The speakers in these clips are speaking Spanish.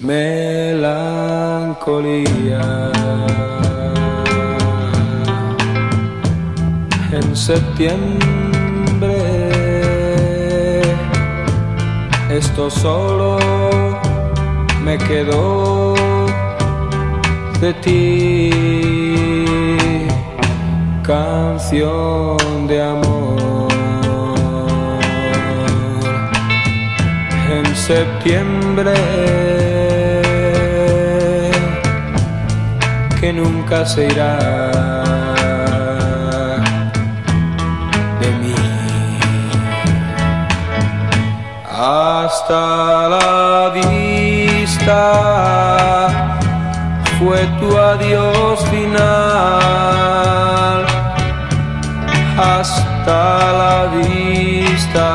Melancolía. En septiembre esto solo me quedó de ti. Canción de amor. En septiembre que nunca se irá de mí. Hasta la vista fue tu adiós final. Hasta la vista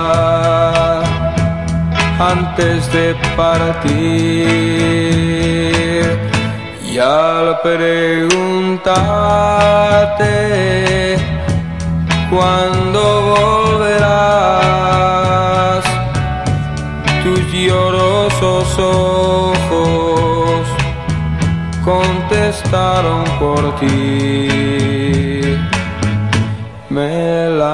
antes de partir y al preguntarte cuándo volverás, tus llorosos ojos contestaron por ti. Melancolía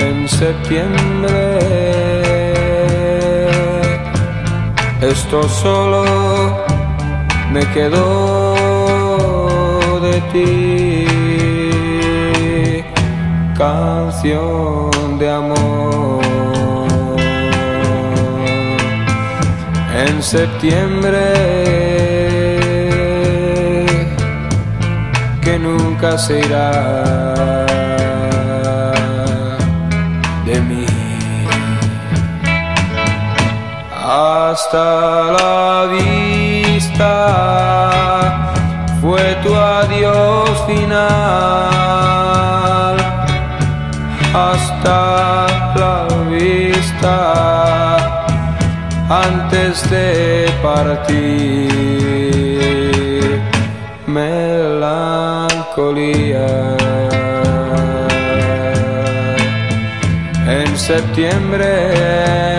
en septiembre esto solo me quedó de ti, canción de amor. En septiembre, que nunca se irá hasta la vista fue tu adiós final. Hasta la vista antes de partir. Melancolía. En septiembre